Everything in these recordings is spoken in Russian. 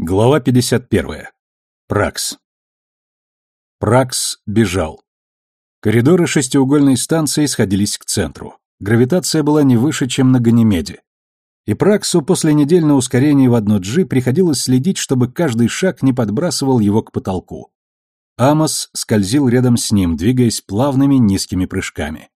Глава 51. Пракс. Пракс бежал. Коридоры шестиугольной станции сходились к центру. Гравитация была не выше, чем на Ганимеде. И Праксу после недельного ускорения в одно G приходилось следить, чтобы каждый шаг не подбрасывал его к потолку. Амос скользил рядом с ним, двигаясь плавными низкими прыжками.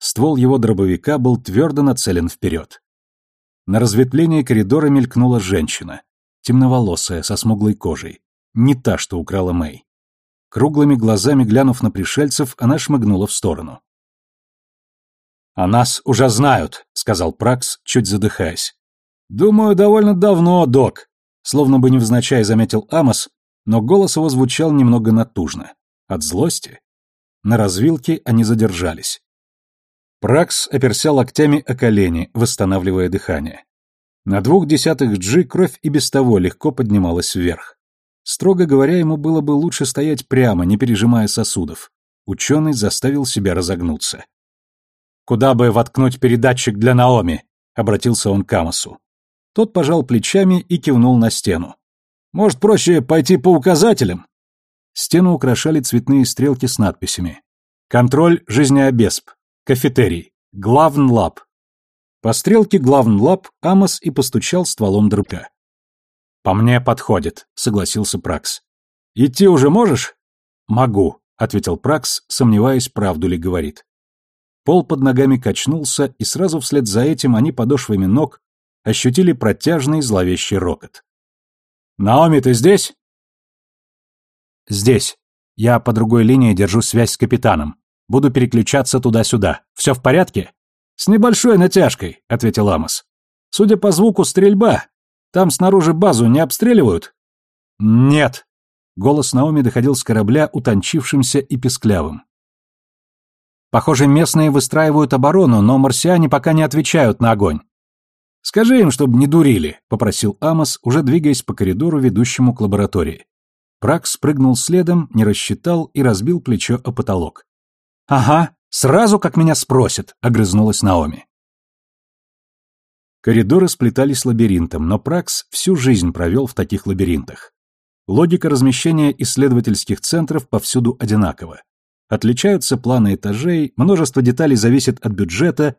Ствол его дробовика был твердо нацелен вперед. На разветвлении коридора мелькнула женщина темноволосая, со смуглой кожей. Не та, что украла Мэй. Круглыми глазами глянув на пришельцев, она шмыгнула в сторону. «О нас уже знают», — сказал Пракс, чуть задыхаясь. «Думаю, довольно давно, док», — словно бы невзначай заметил Амос, но голос его звучал немного натужно. От злости? На развилке они задержались. Пракс оперся локтями о колени, восстанавливая дыхание. На двух десятых джи кровь и без того легко поднималась вверх. Строго говоря, ему было бы лучше стоять прямо, не пережимая сосудов. Ученый заставил себя разогнуться. «Куда бы воткнуть передатчик для Наоми?» — обратился он к Амосу. Тот пожал плечами и кивнул на стену. «Может, проще пойти по указателям?» Стену украшали цветные стрелки с надписями. «Контроль жизнеобесп», «Кафетерий», «Главнлаб», по стрелке главнлап Амос и постучал стволом дрыка. «По мне подходит», — согласился Пракс. «Идти уже можешь?» «Могу», — ответил Пракс, сомневаясь, правду ли говорит. Пол под ногами качнулся, и сразу вслед за этим они подошвами ног ощутили протяжный зловещий рокот. «Наоми, ты здесь?» «Здесь. Я по другой линии держу связь с капитаном. Буду переключаться туда-сюда. Все в порядке?» «С небольшой натяжкой», — ответил Амос. «Судя по звуку, стрельба. Там снаружи базу не обстреливают?» «Нет». Голос Наоми доходил с корабля утончившимся и песклявым. «Похоже, местные выстраивают оборону, но марсиане пока не отвечают на огонь». «Скажи им, чтобы не дурили», — попросил Амос, уже двигаясь по коридору, ведущему к лаборатории. Прак спрыгнул следом, не рассчитал и разбил плечо о потолок. «Ага, Сразу, как меня спросят, огрызнулась Наоми. Коридоры сплетались лабиринтом, но Пракс всю жизнь провел в таких лабиринтах. Логика размещения исследовательских центров повсюду одинакова. Отличаются планы этажей, множество деталей зависит от бюджета,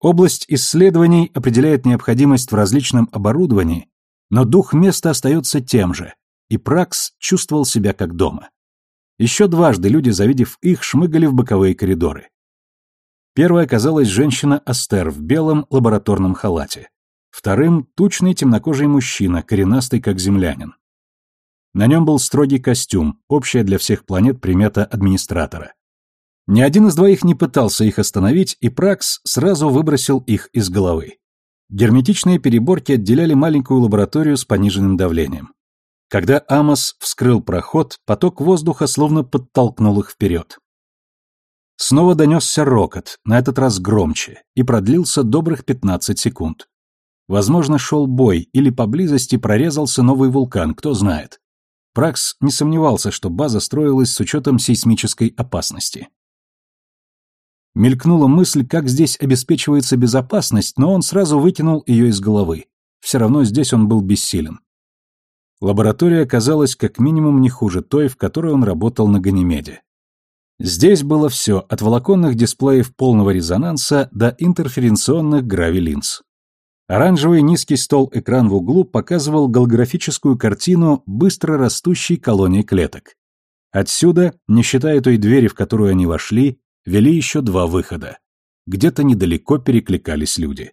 область исследований определяет необходимость в различном оборудовании, но дух места остается тем же, и Пракс чувствовал себя как дома. Еще дважды люди, завидев их, шмыгали в боковые коридоры. Первой оказалась женщина Астер в белом лабораторном халате. Вторым — тучный темнокожий мужчина, коренастый как землянин. На нем был строгий костюм, общая для всех планет примета администратора. Ни один из двоих не пытался их остановить, и Пракс сразу выбросил их из головы. Герметичные переборки отделяли маленькую лабораторию с пониженным давлением. Когда Амос вскрыл проход, поток воздуха словно подтолкнул их вперед. Снова донесся рокот, на этот раз громче, и продлился добрых 15 секунд. Возможно, шел бой, или поблизости прорезался новый вулкан, кто знает. Пракс не сомневался, что база строилась с учетом сейсмической опасности. Мелькнула мысль, как здесь обеспечивается безопасность, но он сразу выкинул ее из головы. Все равно здесь он был бессилен. Лаборатория оказалась как минимум не хуже той, в которой он работал на Ганимеде. Здесь было все, от волоконных дисплеев полного резонанса до интерференционных гравилинз. Оранжевый низкий стол-экран в углу показывал голографическую картину быстро растущей колонии клеток. Отсюда, не считая той двери, в которую они вошли, вели еще два выхода. Где-то недалеко перекликались люди.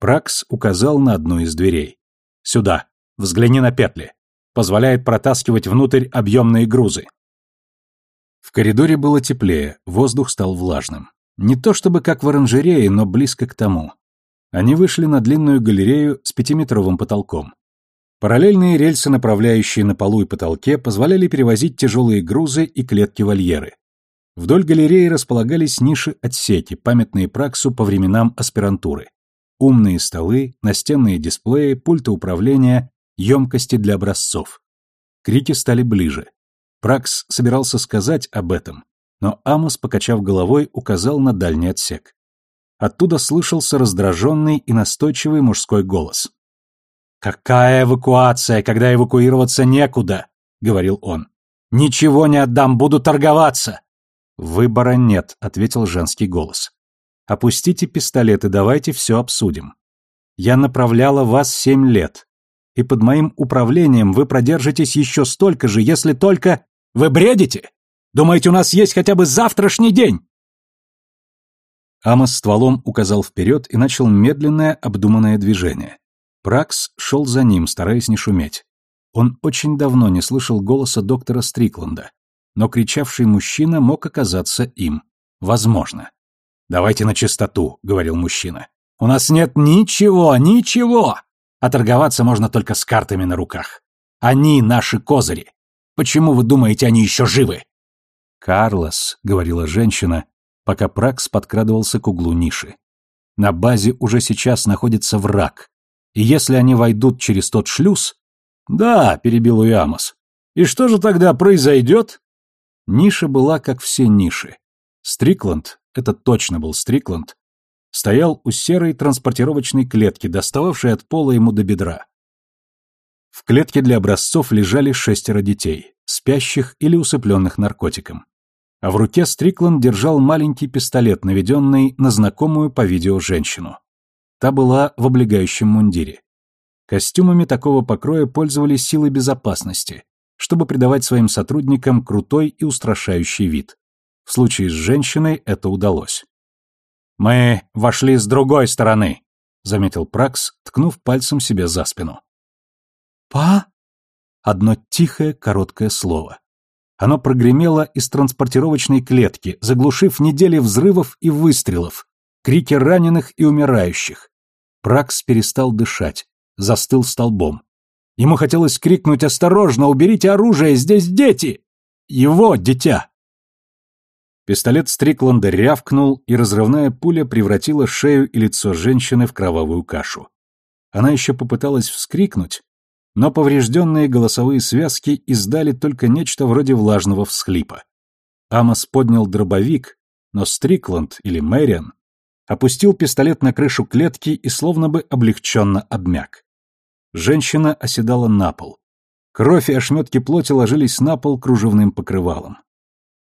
Пракс указал на одну из дверей. «Сюда. Взгляни на петли позволяет протаскивать внутрь объемные грузы. В коридоре было теплее, воздух стал влажным. Не то чтобы как в оранжерее, но близко к тому. Они вышли на длинную галерею с пятиметровым потолком. Параллельные рельсы, направляющие на полу и потолке, позволяли перевозить тяжелые грузы и клетки-вольеры. Вдоль галереи располагались ниши-отсеки, памятные Праксу по временам аспирантуры. Умные столы, настенные дисплеи, пульты управления, емкости для образцов. Крики стали ближе. Пракс собирался сказать об этом, но Амос, покачав головой, указал на дальний отсек. Оттуда слышался раздраженный и настойчивый мужской голос. «Какая эвакуация, когда эвакуироваться некуда?» — говорил он. «Ничего не отдам, буду торговаться!» «Выбора нет», — ответил женский голос. «Опустите пистолет и давайте все обсудим. Я направляла вас семь лет, и под моим управлением вы продержитесь еще столько же, если только... Вы бредите? Думаете, у нас есть хотя бы завтрашний день?» Амос стволом указал вперед и начал медленное, обдуманное движение. Пракс шел за ним, стараясь не шуметь. Он очень давно не слышал голоса доктора Стрикленда, но кричавший мужчина мог оказаться им. Возможно. «Давайте на чистоту», — говорил мужчина. «У нас нет ничего, ничего! А торговаться можно только с картами на руках. Они наши козыри. Почему вы думаете, они еще живы?» «Карлос», — говорила женщина, пока Пракс подкрадывался к углу ниши. «На базе уже сейчас находится враг, и если они войдут через тот шлюз, «Да», — перебил Уямос. «И что же тогда произойдет?» Ниша была, как все ниши. Стрикланд, это точно был Стрикланд, стоял у серой транспортировочной клетки, достававшей от пола ему до бедра. В клетке для образцов лежали шестеро детей, спящих или усыпленных наркотиком. А в руке Стрикланд держал маленький пистолет, наведенный на знакомую по видео женщину. Та была в облегающем мундире. Костюмами такого покроя пользовались силы безопасности, чтобы придавать своим сотрудникам крутой и устрашающий вид. В случае с женщиной это удалось. «Мы вошли с другой стороны», — заметил Пракс, ткнув пальцем себе за спину. «Па?» Одно тихое, короткое слово. Оно прогремело из транспортировочной клетки, заглушив недели взрывов и выстрелов, крики раненых и умирающих. Пракс перестал дышать, застыл столбом. Ему хотелось крикнуть «Осторожно! Уберите оружие! Здесь дети!» Его дитя! Пистолет Стрикланда рявкнул, и разрывная пуля превратила шею и лицо женщины в кровавую кашу. Она еще попыталась вскрикнуть, но поврежденные голосовые связки издали только нечто вроде влажного всхлипа. Амос поднял дробовик, но Стрикланд или Мэриан опустил пистолет на крышу клетки и словно бы облегченно обмяк. Женщина оседала на пол. Кровь и ошметки плоти ложились на пол кружевным покрывалом.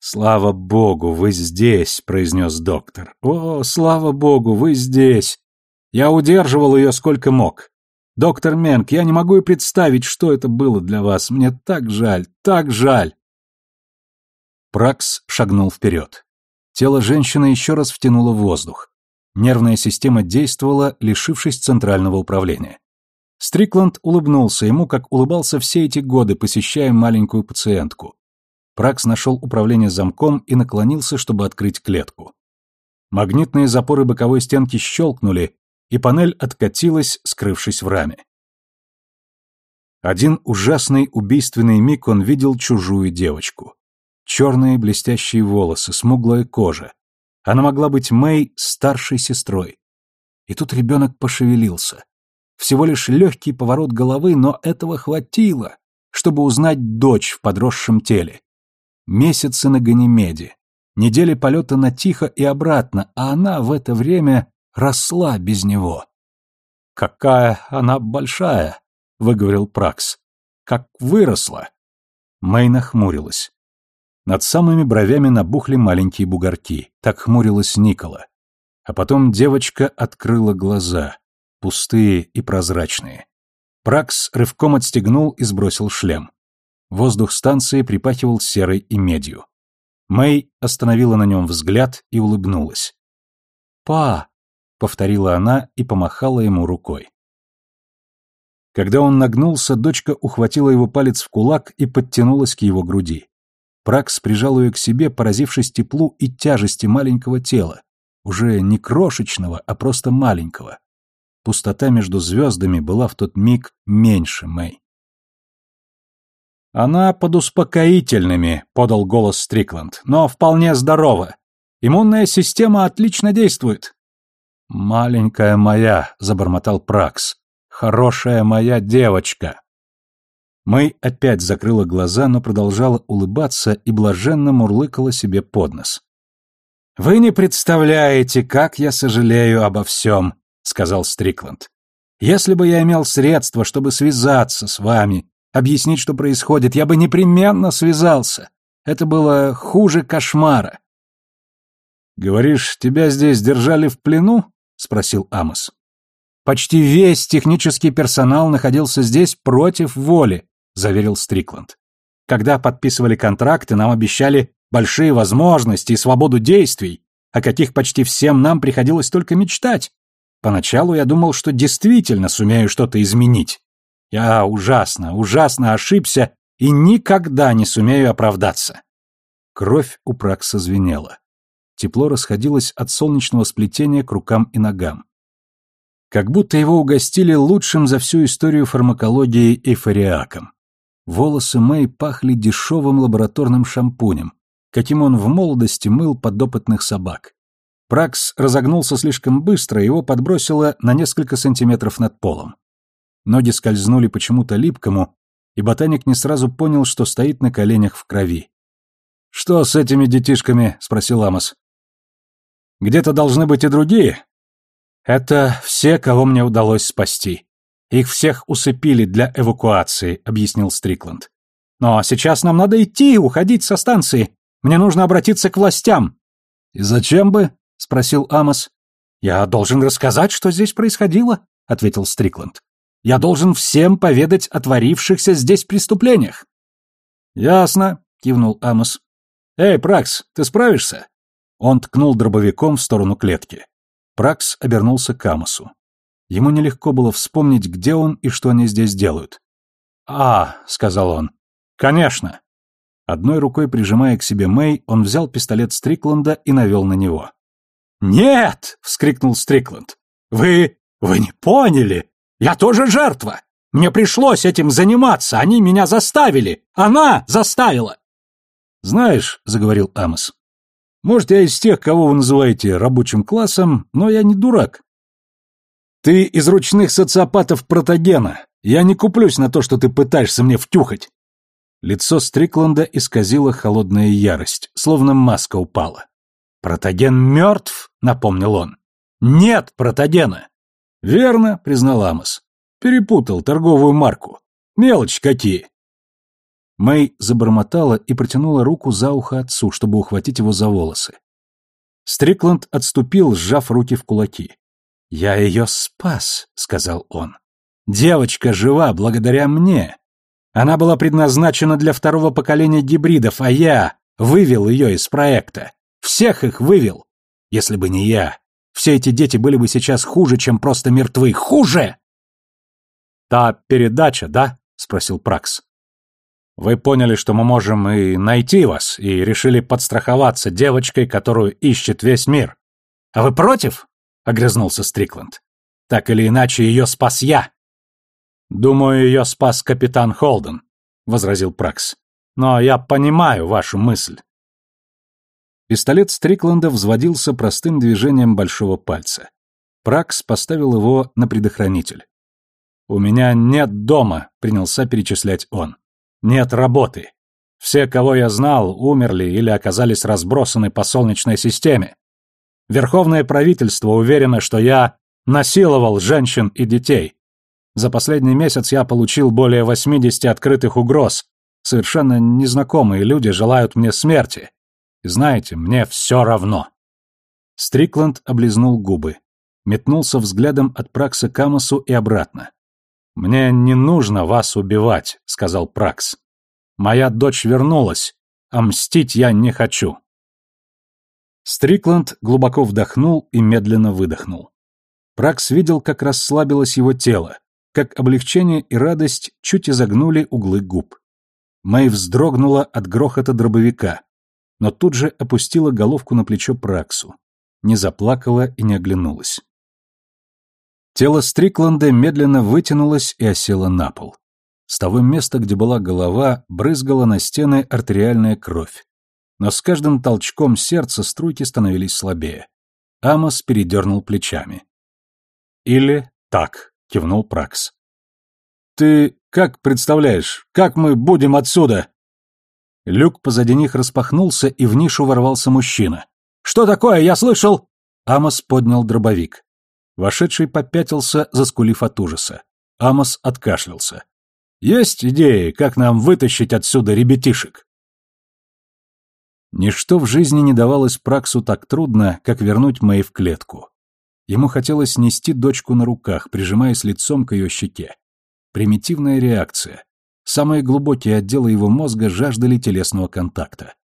«Слава богу, вы здесь!» — произнес доктор. «О, слава богу, вы здесь! Я удерживал ее сколько мог. Доктор Менк, я не могу и представить, что это было для вас. Мне так жаль, так жаль!» Пракс шагнул вперед. Тело женщины еще раз втянуло воздух. Нервная система действовала, лишившись центрального управления. Стрикланд улыбнулся ему, как улыбался все эти годы, посещая маленькую пациентку. Пракс нашел управление замком и наклонился, чтобы открыть клетку. Магнитные запоры боковой стенки щелкнули, и панель откатилась, скрывшись в раме. Один ужасный убийственный миг он видел чужую девочку. Черные блестящие волосы, смуглая кожа. Она могла быть Мэй старшей сестрой. И тут ребенок пошевелился. Всего лишь легкий поворот головы, но этого хватило, чтобы узнать дочь в подросшем теле. Месяцы на Ганимеде, недели полета на Тихо и обратно, а она в это время росла без него. «Какая она большая!» — выговорил Пракс. «Как выросла!» Мэй нахмурилась. Над самыми бровями набухли маленькие бугорки. Так хмурилась Никола. А потом девочка открыла глаза пустые и прозрачные. Пракс рывком отстегнул и сбросил шлем. Воздух станции припахивал серой и медью. Мэй остановила на нем взгляд и улыбнулась. «Па!» — повторила она и помахала ему рукой. Когда он нагнулся, дочка ухватила его палец в кулак и подтянулась к его груди. Пракс прижал ее к себе, поразившись теплу и тяжести маленького тела, уже не крошечного, а просто маленького. Пустота между звездами была в тот миг меньше Мэй. «Она под успокоительными», — подал голос Стрикланд, — «но вполне здорова. Иммунная система отлично действует». «Маленькая моя», — забормотал Пракс, — «хорошая моя девочка». Мэй опять закрыла глаза, но продолжала улыбаться и блаженно мурлыкала себе под нос. «Вы не представляете, как я сожалею обо всем», сказал Стрикланд. Если бы я имел средства, чтобы связаться с вами, объяснить, что происходит, я бы непременно связался. Это было хуже кошмара. «Говоришь, тебя здесь держали в плену?» — спросил Амос. «Почти весь технический персонал находился здесь против воли», — заверил Стрикланд. «Когда подписывали контракты, нам обещали большие возможности и свободу действий, о каких почти всем нам приходилось только мечтать. Поначалу я думал, что действительно сумею что-то изменить. Я ужасно, ужасно ошибся и никогда не сумею оправдаться». Кровь у Пракса звенела. Тепло расходилось от солнечного сплетения к рукам и ногам. Как будто его угостили лучшим за всю историю фармакологии эйфориаком. Волосы Мэй пахли дешевым лабораторным шампунем, каким он в молодости мыл подопытных собак. Пракс разогнулся слишком быстро, его подбросило на несколько сантиметров над полом. Ноги скользнули почему-то липкому, и ботаник не сразу понял, что стоит на коленях в крови. «Что с этими детишками?» — спросил Амос. Где-то должны быть и другие. Это все, кого мне удалось спасти. Их всех усыпили для эвакуации, объяснил Стрикланд. Но сейчас нам надо идти, уходить со станции. Мне нужно обратиться к властям. И зачем бы? спросил Амос. Я должен рассказать, что здесь происходило, ответил Стрикланд. Я должен всем поведать о творившихся здесь преступлениях. Ясно, кивнул Амос. Эй, Пракс, ты справишься? Он ткнул дробовиком в сторону клетки. Пракс обернулся к Амосу. Ему нелегко было вспомнить, где он и что они здесь делают. «А», — сказал он, — «конечно». Одной рукой прижимая к себе Мэй, он взял пистолет Стрикланда и навел на него. «Нет!» — вскрикнул Стрикланд. «Вы... вы не поняли! Я тоже жертва! Мне пришлось этим заниматься, они меня заставили! Она заставила!» «Знаешь», — заговорил Амос, может, я из тех, кого вы называете рабочим классом, но я не дурак. Ты из ручных социопатов протогена. Я не куплюсь на то, что ты пытаешься мне втюхать. Лицо Стрикланда исказило холодная ярость, словно маска упала. «Протоген мертв?» — напомнил он. «Нет протогена!» «Верно», — признал Амос. «Перепутал торговую марку. Мелочь какие!» Мэй забормотала и протянула руку за ухо отцу, чтобы ухватить его за волосы. Стрикланд отступил, сжав руки в кулаки. «Я ее спас», — сказал он. «Девочка жива благодаря мне. Она была предназначена для второго поколения гибридов, а я вывел ее из проекта. Всех их вывел. Если бы не я, все эти дети были бы сейчас хуже, чем просто мертвы. Хуже!» «Та передача, да?» — спросил Пракс. Вы поняли, что мы можем и найти вас, и решили подстраховаться девочкой, которую ищет весь мир. А вы против? огрызнулся Стрикланд. Так или иначе, ее спас я. Думаю, ее спас капитан Холден, возразил Пракс. Но я понимаю вашу мысль. Пистолет Стрикланда взводился простым движением большого пальца. Пракс поставил его на предохранитель. «У меня нет дома», — принялся перечислять он. Нет работы. Все, кого я знал, умерли или оказались разбросаны по Солнечной системе. Верховное правительство уверено, что я насиловал женщин и детей. За последний месяц я получил более 80 открытых угроз. Совершенно незнакомые люди желают мне смерти. Знаете, мне все равно. Стрикланд облизнул губы, метнулся взглядом от Пракса к Амосу и обратно. «Мне не нужно вас убивать», — сказал Пракс. «Моя дочь вернулась, а мстить я не хочу». Стрикланд глубоко вдохнул и медленно выдохнул. Пракс видел, как расслабилось его тело, как облегчение и радость чуть изогнули углы губ. Мэй вздрогнула от грохота дробовика, но тут же опустила головку на плечо Праксу, не заплакала и не оглянулась. Тело Стрикланда медленно вытянулось и осело на пол. С того места, где была голова, брызгала на стены артериальная кровь. Но с каждым толчком сердца струйки становились слабее. Амос передернул плечами. «Или так», — кивнул Пракс. «Ты как представляешь, как мы будем отсюда?» Люк позади них распахнулся, и в нишу ворвался мужчина. «Что такое? Я слышал...» Амос поднял дробовик. Вошедший попятился, заскулив от ужаса. Амос откашлялся. «Есть идеи, как нам вытащить отсюда ребятишек?» Ничто в жизни не давалось Праксу так трудно, как вернуть Мэй в клетку. Ему хотелось нести дочку на руках, прижимаясь лицом к ее щеке. Примитивная реакция. Самые глубокие отделы его мозга жаждали телесного контакта.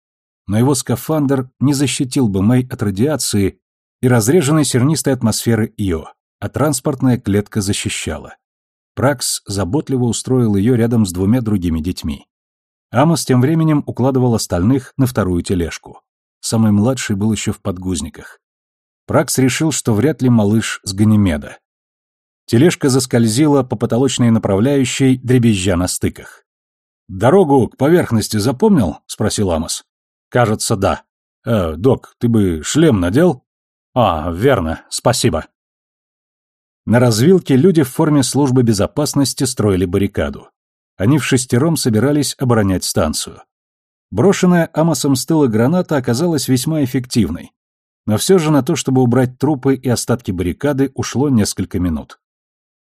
Но его скафандр не защитил бы Мэй от радиации и разреженной сернистой атмосферы Ио, а транспортная клетка защищала. Пракс заботливо устроил ее рядом с двумя другими детьми. Амос тем временем укладывал остальных на вторую тележку. Самый младший был еще в подгузниках. Пракс решил, что вряд ли малыш с Ганимеда. Тележка заскользила по потолочной направляющей, дребезжа на стыках. «Дорогу к поверхности запомнил?» — спросил Амос. «Кажется, да. Э, док, ты бы шлем надел?» «А, верно, спасибо». На развилке люди в форме службы безопасности строили баррикаду. Они в шестером собирались оборонять станцию. Брошенная Амосом с тыла граната оказалась весьма эффективной, но все же на то, чтобы убрать трупы и остатки баррикады, ушло несколько минут.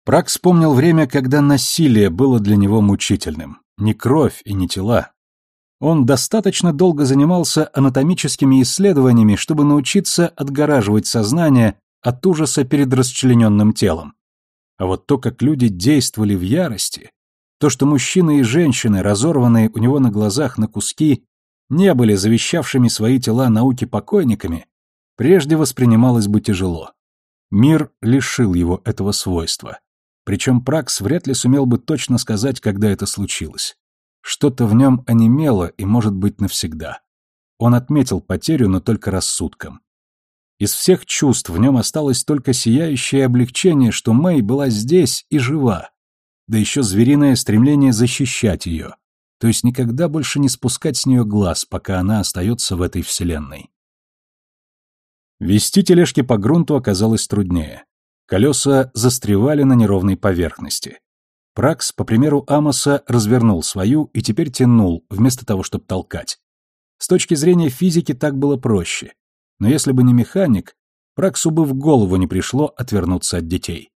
Прак вспомнил время, когда насилие было для него мучительным. Не кровь и не тела. Он достаточно долго занимался анатомическими исследованиями, чтобы научиться отгораживать сознание от ужаса перед расчлененным телом. А вот то, как люди действовали в ярости, то, что мужчины и женщины, разорванные у него на глазах на куски, не были завещавшими свои тела науке покойниками, прежде воспринималось бы тяжело. Мир лишил его этого свойства. Причем Пракс вряд ли сумел бы точно сказать, когда это случилось. Что-то в нем онемело и может быть навсегда. Он отметил потерю, но только рассудком. Из всех чувств в нем осталось только сияющее облегчение, что Мэй была здесь и жива, да еще звериное стремление защищать ее, то есть никогда больше не спускать с нее глаз, пока она остается в этой вселенной. Вести тележки по грунту оказалось труднее. Колеса застревали на неровной поверхности. Пракс, по примеру Амоса, развернул свою и теперь тянул, вместо того, чтобы толкать. С точки зрения физики так было проще. Но если бы не механик, Праксу бы в голову не пришло отвернуться от детей.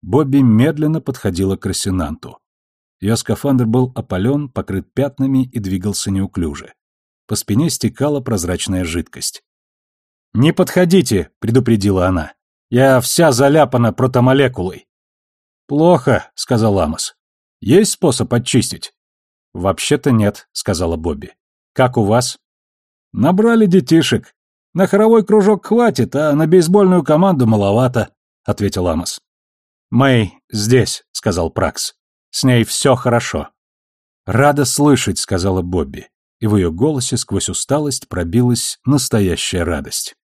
Бобби медленно подходила к Рассенанту. Ее скафандр был опален, покрыт пятнами и двигался неуклюже. По спине стекала прозрачная жидкость. «Не подходите!» — предупредила она. «Я вся заляпана протомолекулой». «Плохо», — сказал Амос. «Есть способ очистить?» «Вообще-то нет», — сказала Бобби. «Как у вас?» «Набрали детишек. На хоровой кружок хватит, а на бейсбольную команду маловато», — ответил Амос. «Мэй здесь», — сказал Пракс. «С ней все хорошо». «Рада слышать», — сказала Бобби, и в ее голосе сквозь усталость пробилась настоящая радость.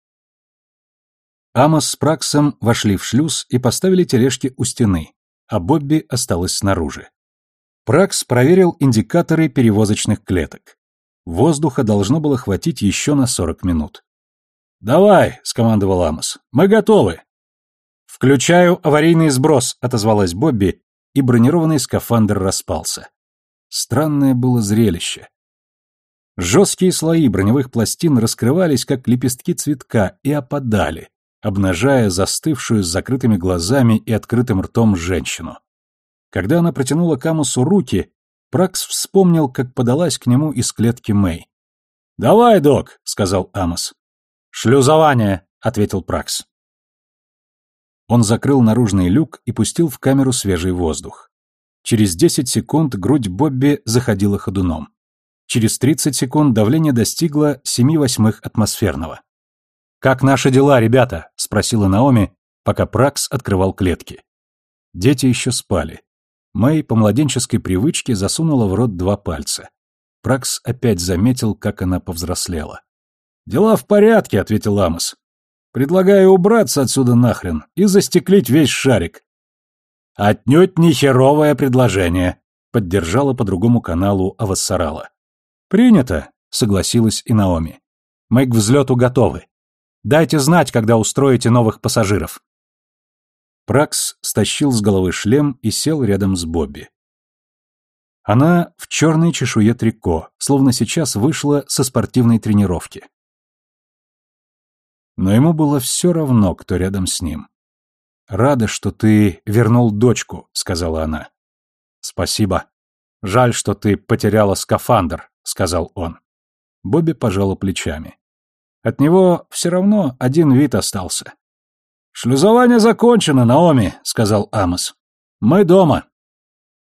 Амос с Праксом вошли в шлюз и поставили тележки у стены, а Бобби осталась снаружи. Пракс проверил индикаторы перевозочных клеток. Воздуха должно было хватить еще на 40 минут. «Давай», — скомандовал Амос, — «мы готовы». «Включаю аварийный сброс», — отозвалась Бобби, и бронированный скафандр распался. Странное было зрелище. Жесткие слои броневых пластин раскрывались, как лепестки цветка, и опадали, обнажая застывшую с закрытыми глазами и открытым ртом женщину. Когда она протянула Камусу руки, Пракс вспомнил, как подалась к нему из клетки Мэй. «Давай, док», — сказал Амос. «Шлюзование», — ответил Пракс. Он закрыл наружный люк и пустил в камеру свежий воздух. Через 10 секунд грудь Бобби заходила ходуном. Через 30 секунд давление достигло 7 восьмых атмосферного. «Как наши дела, ребята?» — спросила Наоми, пока Пракс открывал клетки. Дети еще спали. Мэй по младенческой привычке засунула в рот два пальца. Пракс опять заметил, как она повзрослела. «Дела в порядке», — ответил Амос. Предлагаю убраться отсюда нахрен и застеклить весь шарик. Отнюдь не херовое предложение, поддержала по другому каналу Авассарала. Принято, согласилась и Наоми. Мы к взлету готовы. Дайте знать, когда устроите новых пассажиров. Пракс стащил с головы шлем и сел рядом с Бобби. Она в черной чешуе трико, словно сейчас вышла со спортивной тренировки. Но ему было все равно, кто рядом с ним. «Рада, что ты вернул дочку», — сказала она. «Спасибо. Жаль, что ты потеряла скафандр», — сказал он. Бобби пожала плечами. От него все равно один вид остался. «Шлюзование закончено, Наоми», — сказал Амос. «Мы дома».